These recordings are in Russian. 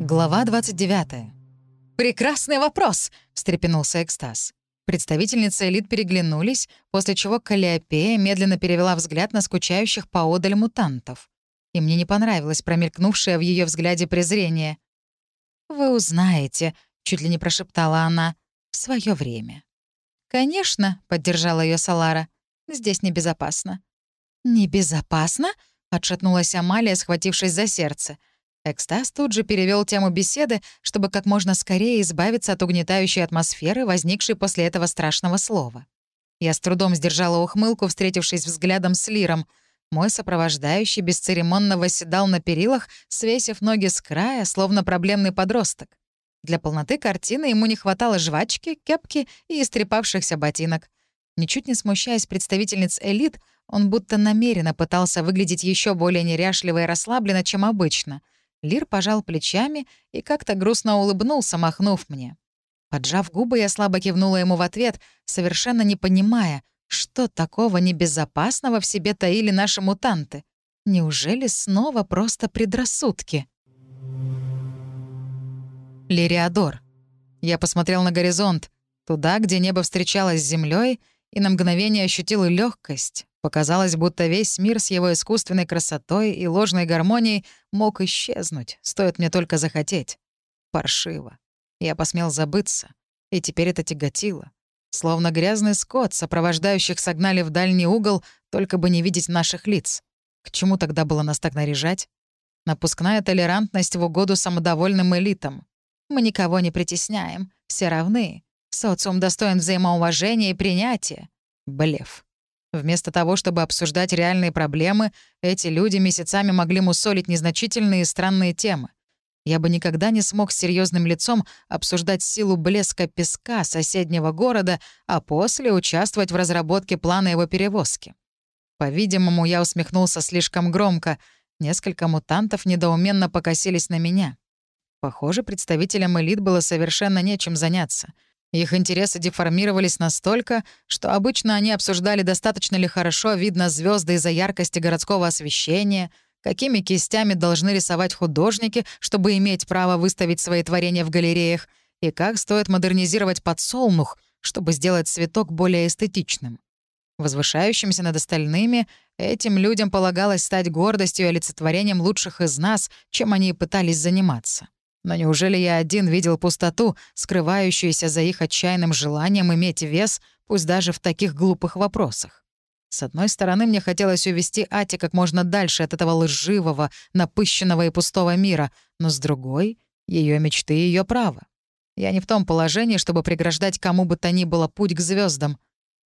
Глава 29. «Прекрасный вопрос!» — встрепенулся экстаз. Представительницы элит переглянулись, после чего Калиопея медленно перевела взгляд на скучающих поодаль мутантов. И мне не понравилось промелькнувшее в ее взгляде презрение. «Вы узнаете», — чуть ли не прошептала она, — «в свое время». «Конечно», — поддержала ее Салара, — «здесь небезопасно». «Небезопасно?» — отшатнулась Амалия, схватившись за сердце. Экстаз тут же перевел тему беседы, чтобы как можно скорее избавиться от угнетающей атмосферы, возникшей после этого страшного слова. Я с трудом сдержала ухмылку, встретившись взглядом с Лиром. Мой сопровождающий бесцеремонно восседал на перилах, свесив ноги с края, словно проблемный подросток. Для полноты картины ему не хватало жвачки, кепки и истрепавшихся ботинок. Ничуть не смущаясь представительниц элит, он будто намеренно пытался выглядеть еще более неряшливо и расслабленно, чем обычно — Лир пожал плечами и как-то грустно улыбнулся, махнув мне. Поджав губы, я слабо кивнула ему в ответ, совершенно не понимая, что такого небезопасного в себе таили наши мутанты. Неужели снова просто предрассудки? Лириадор. Я посмотрел на горизонт, туда, где небо встречалось с землей, и на мгновение ощутил легкость, Показалось, будто весь мир с его искусственной красотой и ложной гармонией мог исчезнуть, стоит мне только захотеть. Паршиво. Я посмел забыться, и теперь это тяготило. Словно грязный скот, сопровождающих согнали в дальний угол, только бы не видеть наших лиц. К чему тогда было нас так наряжать? Напускная толерантность в угоду самодовольным элитам. Мы никого не притесняем, все равны. Социум достоин взаимоуважения и принятия. Блеф. Вместо того, чтобы обсуждать реальные проблемы, эти люди месяцами могли мусолить незначительные и странные темы. Я бы никогда не смог с серьезным лицом обсуждать силу блеска песка соседнего города, а после участвовать в разработке плана его перевозки. По-видимому, я усмехнулся слишком громко. Несколько мутантов недоуменно покосились на меня. Похоже, представителям элит было совершенно нечем заняться — их интересы деформировались настолько, что обычно они обсуждали, достаточно ли хорошо видно звезды из-за яркости городского освещения, какими кистями должны рисовать художники, чтобы иметь право выставить свои творения в галереях, и как стоит модернизировать подсолнух, чтобы сделать цветок более эстетичным. Возвышающимся над остальными, этим людям полагалось стать гордостью и олицетворением лучших из нас, чем они и пытались заниматься. Но неужели я один видел пустоту, скрывающуюся за их отчаянным желанием иметь вес, пусть даже в таких глупых вопросах? С одной стороны, мне хотелось увести Ати как можно дальше от этого лживого, напыщенного и пустого мира, но с другой — ее мечты и ее право. Я не в том положении, чтобы преграждать кому бы то ни было путь к звездам.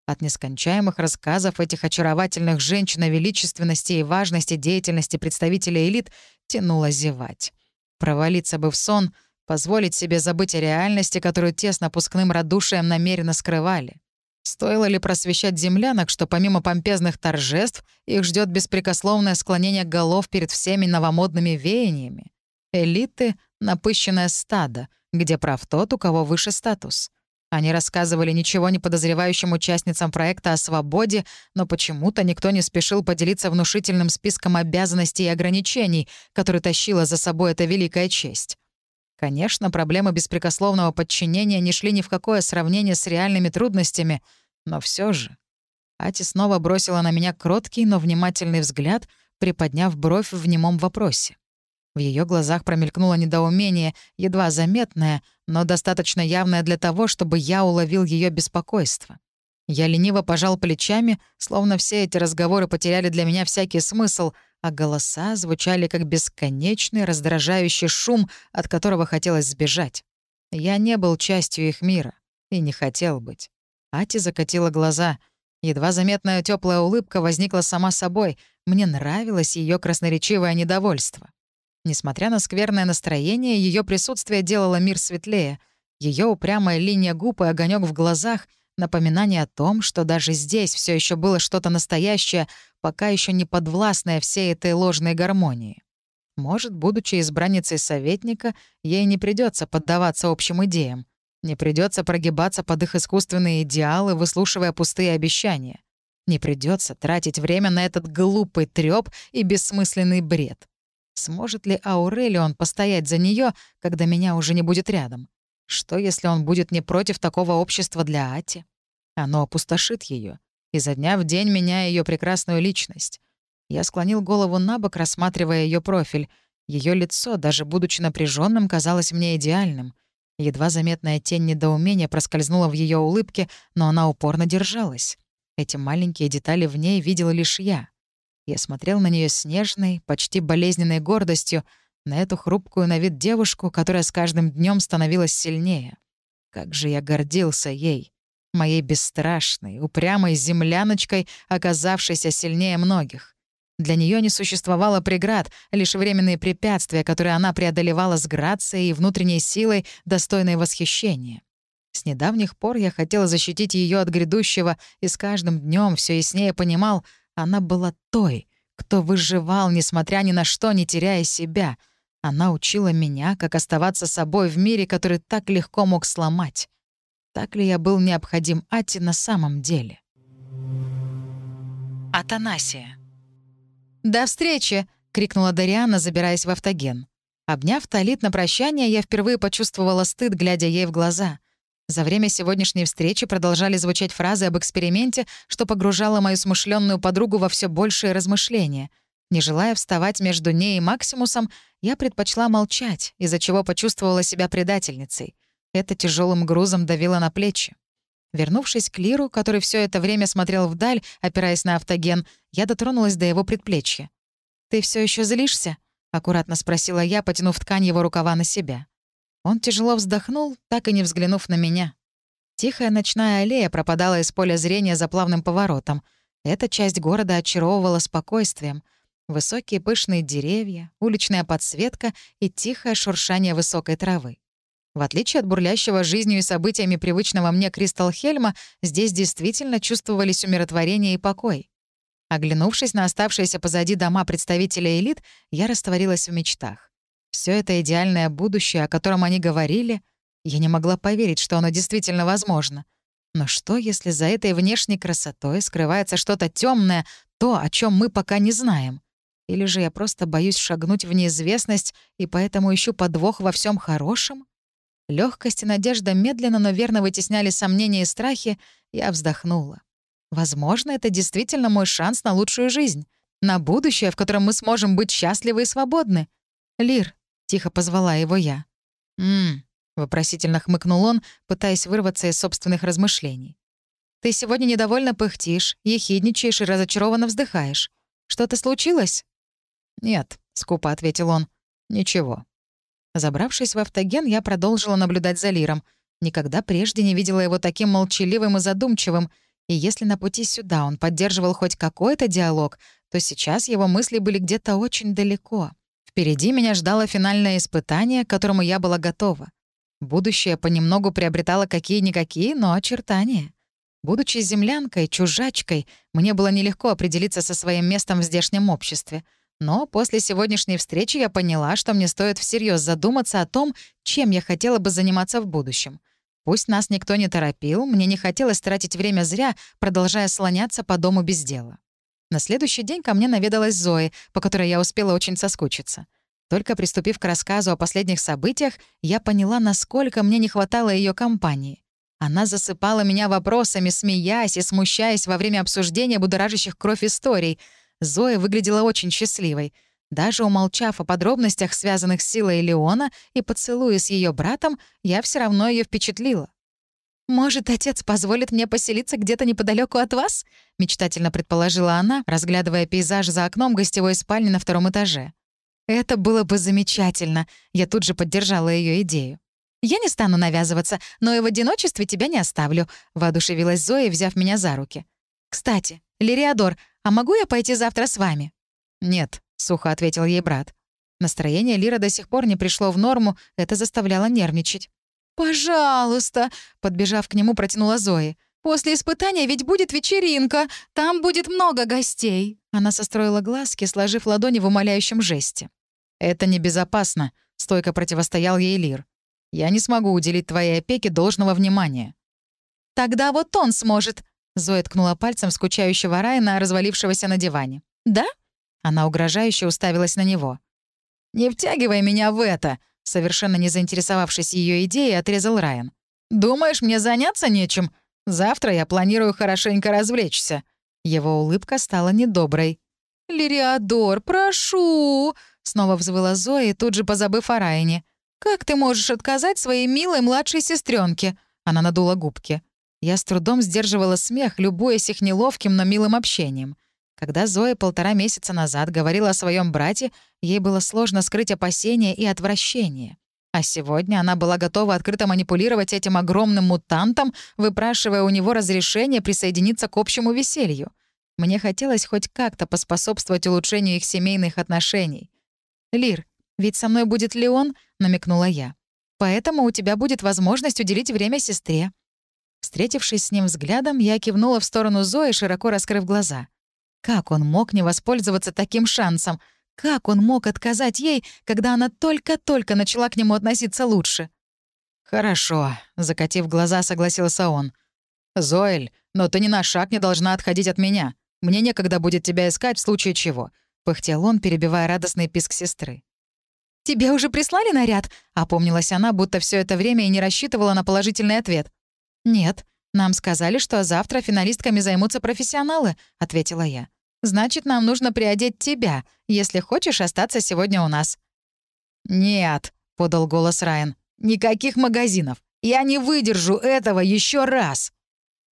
От нескончаемых рассказов этих очаровательных женщин о величественности и важности деятельности представителей элит тянуло зевать. Провалиться бы в сон, позволить себе забыть о реальности, которую тесно пускным радушием намеренно скрывали. Стоило ли просвещать землянок, что помимо помпезных торжеств их ждет беспрекословное склонение голов перед всеми новомодными веяниями? Элиты — напыщенное стадо, где прав тот, у кого выше статус. Они рассказывали ничего не подозревающим участницам проекта о свободе, но почему-то никто не спешил поделиться внушительным списком обязанностей и ограничений, который тащила за собой эта великая честь. Конечно, проблемы беспрекословного подчинения не шли ни в какое сравнение с реальными трудностями, но все же. Ати снова бросила на меня кроткий, но внимательный взгляд, приподняв бровь в немом вопросе. В ее глазах промелькнуло недоумение, едва заметное, но достаточно явное для того, чтобы я уловил ее беспокойство. Я лениво пожал плечами, словно все эти разговоры потеряли для меня всякий смысл, а голоса звучали как бесконечный раздражающий шум, от которого хотелось сбежать. Я не был частью их мира и не хотел быть. Ати закатила глаза. Едва заметная теплая улыбка возникла сама собой. Мне нравилось ее красноречивое недовольство. Несмотря на скверное настроение, ее присутствие делало мир светлее. Ее упрямая линия губ и огонек в глазах — напоминание о том, что даже здесь все еще было что-то настоящее, пока еще не подвластное всей этой ложной гармонии. Может, будучи избранницей советника, ей не придется поддаваться общим идеям, не придется прогибаться под их искусственные идеалы, выслушивая пустые обещания. Не придется тратить время на этот глупый трёп и бессмысленный бред. Сможет ли Аурелион постоять за нее, когда меня уже не будет рядом? Что, если он будет не против такого общества для Ати? Оно опустошит ее, изо дня в день меняя ее прекрасную личность. Я склонил голову на бок, рассматривая ее профиль. Ее лицо, даже будучи напряженным, казалось мне идеальным. Едва заметная тень недоумения проскользнула в ее улыбке, но она упорно держалась. Эти маленькие детали в ней видел лишь я. Я смотрел на нее с нежной, почти болезненной гордостью, на эту хрупкую на вид девушку, которая с каждым днем становилась сильнее. Как же я гордился ей, моей бесстрашной, упрямой земляночкой, оказавшейся сильнее многих. Для нее не существовало преград, лишь временные препятствия, которые она преодолевала с грацией и внутренней силой, достойной восхищения. С недавних пор я хотела защитить ее от грядущего, и с каждым днем все яснее понимал, она была той, кто выживал, несмотря ни на что, не теряя себя — она учила меня, как оставаться собой в мире, который так легко мог сломать. Так ли я был необходим Ати на самом деле? Атанасия. «До встречи!» — крикнула Дариана, забираясь в автоген. Обняв Талит на прощание, я впервые почувствовала стыд, глядя ей в глаза. За время сегодняшней встречи продолжали звучать фразы об эксперименте, что погружало мою смышленную подругу во все большие размышления — не желая вставать между ней и Максимусом, я предпочла молчать, из-за чего почувствовала себя предательницей. Это тяжелым грузом давило на плечи. Вернувшись к Лиру, который все это время смотрел вдаль, опираясь на автоген, я дотронулась до его предплечья. «Ты все еще злишься?» — аккуратно спросила я, потянув ткань его рукава на себя. Он тяжело вздохнул, так и не взглянув на меня. Тихая ночная аллея пропадала из поля зрения за плавным поворотом. Эта часть города очаровывала спокойствием — Высокие пышные деревья, уличная подсветка и тихое шуршание высокой травы. В отличие от бурлящего жизнью и событиями привычного мне Кристалхельма, здесь действительно чувствовались умиротворение и покой. Оглянувшись на оставшиеся позади дома представителей элит, я растворилась в мечтах. Все это идеальное будущее, о котором они говорили, я не могла поверить, что оно действительно возможно. Но что, если за этой внешней красотой скрывается что-то темное, то, о чем мы пока не знаем? Или же я просто боюсь шагнуть в неизвестность и поэтому ищу подвох во всем хорошем? Легкость и надежда медленно, но верно вытесняли сомнения и страхи, я вздохнула. Возможно, это действительно мой шанс на лучшую жизнь, на будущее, в котором мы сможем быть счастливы и свободны. «Лир», — тихо позвала его я. «М-м», вопросительно хмыкнул он, пытаясь вырваться из собственных размышлений. «Ты сегодня недовольно пыхтишь, ехидничаешь и разочарованно вздыхаешь. Что-то случилось?» «Нет», — скупо ответил он. «Ничего». Забравшись в автоген, я продолжила наблюдать за Лиром. Никогда прежде не видела его таким молчаливым и задумчивым, и если на пути сюда он поддерживал хоть какой-то диалог, то сейчас его мысли были где-то очень далеко. Впереди меня ждало финальное испытание, к которому я была готова. Будущее понемногу приобретало какие-никакие, но очертания. Будучи землянкой, чужачкой, мне было нелегко определиться со своим местом в здешнем обществе — но после сегодняшней встречи я поняла, что мне стоит всерьез задуматься о том, чем я хотела бы заниматься в будущем. Пусть нас никто не торопил, мне не хотелось тратить время зря, продолжая слоняться по дому без дела. На следующий день ко мне наведалась Зои, по которой я успела очень соскучиться. Только приступив к рассказу о последних событиях, я поняла, насколько мне не хватало ее компании. Она засыпала меня вопросами, смеясь и смущаясь во время обсуждения будоражащих кровь историй — Зоя выглядела очень счастливой. Даже умолчав о подробностях, связанных с силой Леона и поцелуя с ее братом, я все равно ее впечатлила. «Может, отец позволит мне поселиться где-то неподалеку от вас?» — мечтательно предположила она, разглядывая пейзаж за окном гостевой спальни на втором этаже. «Это было бы замечательно», — я тут же поддержала ее идею. «Я не стану навязываться, но и в одиночестве тебя не оставлю», — воодушевилась Зоя, взяв меня за руки. «Кстати, Лириадор, а могу я пойти завтра с вами?» «Нет», — сухо ответил ей брат. Настроение Лира до сих пор не пришло в норму, это заставляло нервничать. «Пожалуйста», — подбежав к нему, протянула Зои. «После испытания ведь будет вечеринка, там будет много гостей». Она состроила глазки, сложив ладони в умоляющем жесте. «Это небезопасно», — стойко противостоял ей Лир. «Я не смогу уделить твоей опеке должного внимания». «Тогда вот он сможет», Зоя ткнула пальцем скучающего Райана, развалившегося на диване. «Да?» Она угрожающе уставилась на него. «Не втягивай меня в это!» Совершенно не заинтересовавшись ее идеей, отрезал Райан. «Думаешь, мне заняться нечем? Завтра я планирую хорошенько развлечься». Его улыбка стала недоброй. «Лириадор, прошу!» — снова взвыла Зоя, тут же позабыв о Райане. «Как ты можешь отказать своей милой младшей сестренке? Она надула губки. Я с трудом сдерживала смех, любуясь их неловким, но милым общением. Когда Зоя полтора месяца назад говорила о своем брате, ей было сложно скрыть опасения и отвращение. А сегодня она была готова открыто манипулировать этим огромным мутантом, выпрашивая у него разрешение присоединиться к общему веселью. Мне хотелось хоть как-то поспособствовать улучшению их семейных отношений. «Лир, ведь со мной будет Леон», — намекнула я. «Поэтому у тебя будет возможность уделить время сестре». Встретившись с ним взглядом, я кивнула в сторону Зои, широко раскрыв глаза. Как он мог не воспользоваться таким шансом? Как он мог отказать ей, когда она только-только начала к нему относиться лучше? «Хорошо», — закатив глаза, согласился он. «Зоэль, но ты ни на шаг не должна отходить от меня. Мне некогда будет тебя искать в случае чего», — пыхтел он, перебивая радостный писк сестры. «Тебе уже прислали наряд?» — опомнилась она, будто все это время и не рассчитывала на положительный ответ. «Нет, нам сказали, что завтра финалистками займутся профессионалы», — ответила я. Значит, нам нужно приодеть тебя, если хочешь остаться сегодня у нас». «Нет», — подал голос Райан, — «никаких магазинов. Я не выдержу этого еще раз».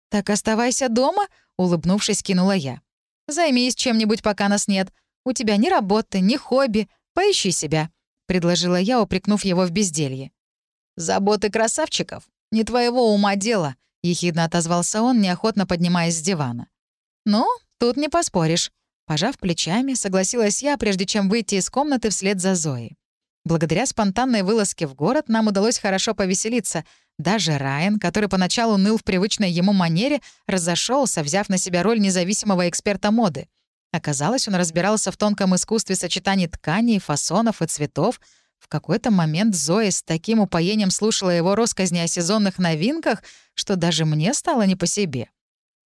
«Так оставайся дома», — улыбнувшись, кинула я. «Займись чем-нибудь, пока нас нет. У тебя ни работы, ни хобби. Поищи себя», — предложила я, упрекнув его в безделье. «Заботы красавчиков? Не твоего ума дело», — ехидно отозвался он, неохотно поднимаясь с дивана. «Ну, «Тут не поспоришь». Пожав плечами, согласилась я, прежде чем выйти из комнаты вслед за Зоей. Благодаря спонтанной вылазке в город нам удалось хорошо повеселиться. Даже Райан, который поначалу ныл в привычной ему манере, разошелся, взяв на себя роль независимого эксперта моды. Оказалось, он разбирался в тонком искусстве сочетаний тканей, фасонов и цветов. В какой-то момент Зоя с таким упоением слушала его россказни о сезонных новинках, что даже мне стало не по себе.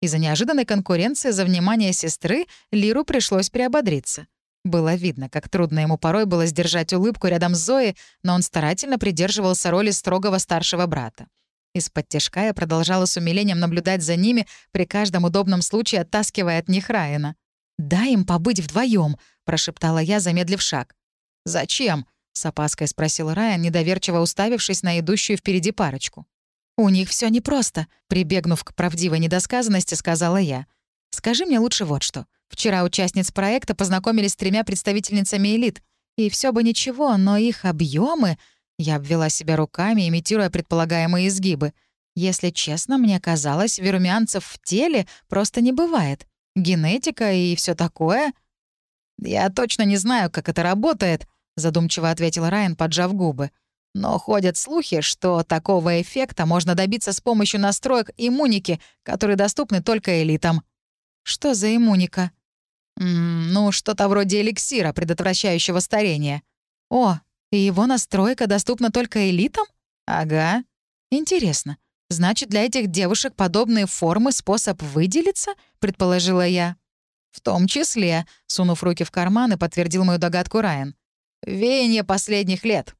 Из-за неожиданной конкуренции за внимание сестры Лиру пришлось приободриться. Было видно, как трудно ему порой было сдержать улыбку рядом с Зоей, но он старательно придерживался роли строгого старшего брата. Из-под тяжка я продолжала с умилением наблюдать за ними, при каждом удобном случае оттаскивая от них Райана. «Дай им побыть вдвоем, прошептала я, замедлив шаг. «Зачем?» — с опаской спросил Райан, недоверчиво уставившись на идущую впереди парочку. «У них все непросто», — прибегнув к правдивой недосказанности, сказала я. «Скажи мне лучше вот что. Вчера участниц проекта познакомились с тремя представительницами элит. И все бы ничего, но их объемы. Я обвела себя руками, имитируя предполагаемые изгибы. Если честно, мне казалось, верумянцев в теле просто не бывает. Генетика и все такое. «Я точно не знаю, как это работает», — задумчиво ответил Райан, поджав губы. Но ходят слухи, что такого эффекта можно добиться с помощью настроек иммуники, которые доступны только элитам. Что за иммуника? М -м, ну, что-то вроде эликсира, предотвращающего старение. О, и его настройка доступна только элитам? Ага. Интересно. Значит, для этих девушек подобные формы — способ выделиться, предположила я. В том числе, сунув руки в карман, подтвердил мою догадку Райан. Веяние последних лет.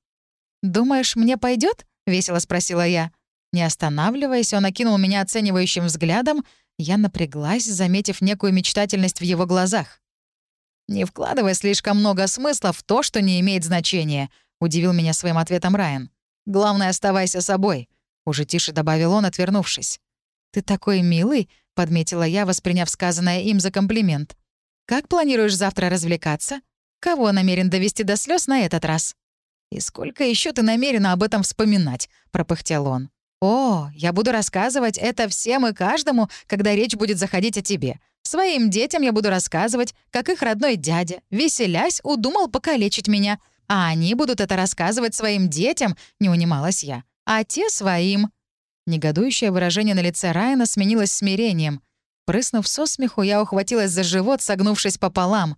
«Думаешь, мне пойдет? весело спросила я. Не останавливаясь, он окинул меня оценивающим взглядом. Я напряглась, заметив некую мечтательность в его глазах. «Не вкладывай слишком много смысла в то, что не имеет значения», — удивил меня своим ответом Райан. «Главное, оставайся собой», — уже тише добавил он, отвернувшись. «Ты такой милый», — подметила я, восприняв сказанное им за комплимент. «Как планируешь завтра развлекаться? Кого намерен довести до слез на этот раз?» «И сколько еще ты намерена об этом вспоминать?» — пропыхтел он. «О, я буду рассказывать это всем и каждому, когда речь будет заходить о тебе. Своим детям я буду рассказывать, как их родной дядя, веселясь, удумал покалечить меня. А они будут это рассказывать своим детям, не унималась я. А те своим». Негодующее выражение на лице Райана сменилось смирением. Прыснув со смеху, я ухватилась за живот, согнувшись пополам.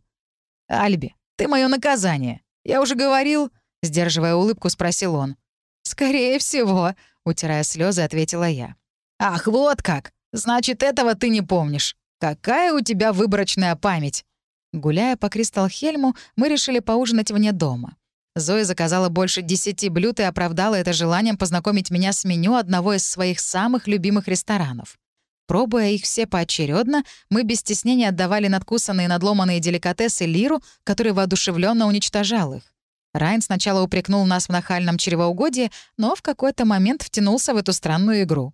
«Альби, ты мое наказание. Я уже говорил...» Сдерживая улыбку, спросил он. «Скорее всего», — утирая слезы, ответила я. «Ах, вот как! Значит, этого ты не помнишь. Какая у тебя выборочная память!» Гуляя по Кристалхельму, мы решили поужинать вне дома. Зоя заказала больше десяти блюд и оправдала это желанием познакомить меня с меню одного из своих самых любимых ресторанов. Пробуя их все поочередно, мы без стеснения отдавали надкусанные и надломанные деликатесы Лиру, который воодушевленно уничтожал их. Райан сначала упрекнул нас в нахальном чревоугодии, но в какой-то момент втянулся в эту странную игру.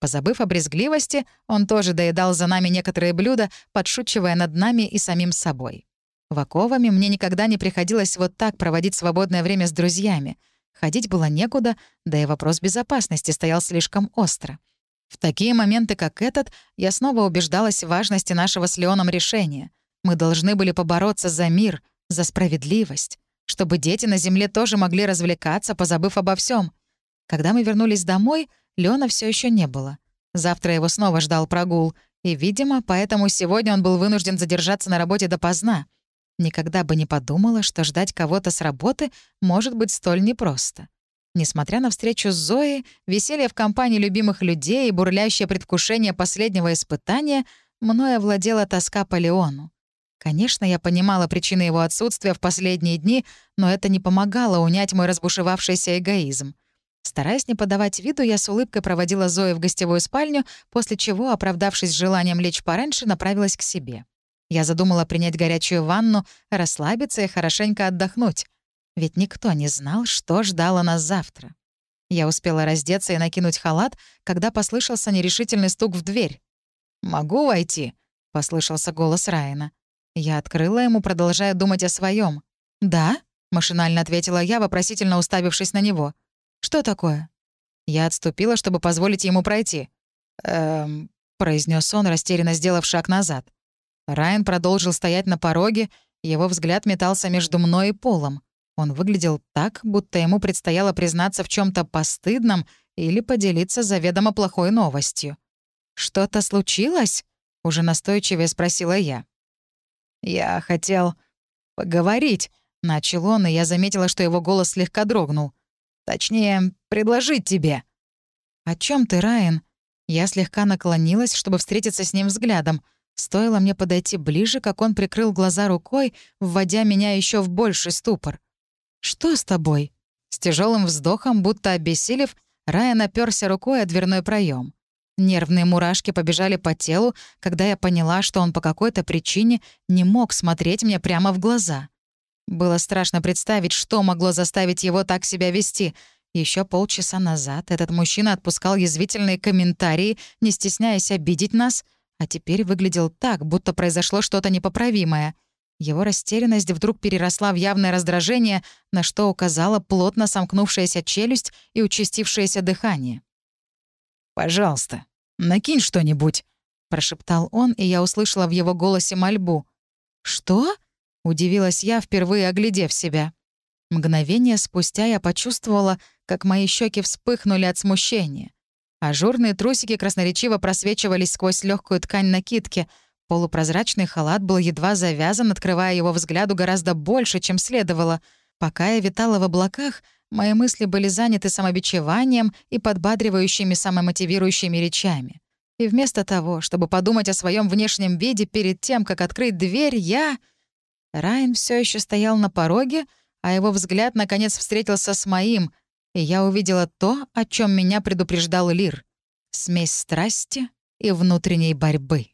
Позабыв о брезгливости, он тоже доедал за нами некоторые блюда, подшучивая над нами и самим собой. В оковами мне никогда не приходилось вот так проводить свободное время с друзьями. Ходить было некуда, да и вопрос безопасности стоял слишком остро. В такие моменты, как этот, я снова убеждалась в важности нашего с Леоном решения. Мы должны были побороться за мир, за справедливость, чтобы дети на Земле тоже могли развлекаться, позабыв обо всем. Когда мы вернулись домой, Леона все еще не было. Завтра его снова ждал прогул, и, видимо, поэтому сегодня он был вынужден задержаться на работе допоздна. Никогда бы не подумала, что ждать кого-то с работы может быть столь непросто. Несмотря на встречу с Зоей, веселье в компании любимых людей и бурлящее предвкушение последнего испытания, мною овладела тоска по Леону. Конечно, я понимала причины его отсутствия в последние дни, но это не помогало унять мой разбушевавшийся эгоизм. Стараясь не подавать виду, я с улыбкой проводила Зою в гостевую спальню, после чего, оправдавшись желанием лечь пораньше, направилась к себе. Я задумала принять горячую ванну, расслабиться и хорошенько отдохнуть. Ведь никто не знал, что ждало нас завтра. Я успела раздеться и накинуть халат, когда послышался нерешительный стук в дверь. «Могу войти?» — послышался голос Райана. Я открыла ему, продолжая думать о своем. «Да?» — машинально ответила я, вопросительно уставившись на него. «Что такое?» Я отступила, чтобы позволить ему пройти. «Эм...» — произнес он, растерянно сделав шаг назад. Райан продолжил стоять на пороге, его взгляд метался между мной и полом. Он выглядел так, будто ему предстояло признаться в чем то постыдном или поделиться заведомо плохой новостью. «Что-то случилось?» — уже настойчивее спросила я. «Я хотел поговорить», — начал он, и я заметила, что его голос слегка дрогнул. «Точнее, предложить тебе». «О чем ты, Райан?» Я слегка наклонилась, чтобы встретиться с ним взглядом — Стоило мне подойти ближе, как он прикрыл глаза рукой, вводя меня еще в больший ступор. «Что с тобой?» С тяжелым вздохом, будто обессилев, Райан оперся рукой о дверной проем. Нервные мурашки побежали по телу, когда я поняла, что он по какой-то причине не мог смотреть мне прямо в глаза. Было страшно представить, что могло заставить его так себя вести. Еще полчаса назад этот мужчина отпускал язвительные комментарии, не стесняясь обидеть нас, а теперь выглядел так, будто произошло что-то непоправимое. Его растерянность вдруг переросла в явное раздражение, на что указала плотно сомкнувшаяся челюсть и участившееся дыхание. «Пожалуйста, накинь что-нибудь», — прошептал он, и я услышала в его голосе мольбу. «Что?» — удивилась я, впервые оглядев себя. Мгновение спустя я почувствовала, как мои щеки вспыхнули от смущения. Ажурные трусики красноречиво просвечивались сквозь легкую ткань накидки. Полупрозрачный халат был едва завязан, открывая его взгляду гораздо больше, чем следовало. Пока я витала в облаках, мои мысли были заняты самобичеванием и подбадривающими самомотивирующими речами. И вместо того, чтобы подумать о своем внешнем виде перед тем, как открыть дверь, я... Райан все еще стоял на пороге, а его взгляд наконец встретился с моим — и я увидела то, о чем меня предупреждал Лир — смесь страсти и внутренней борьбы.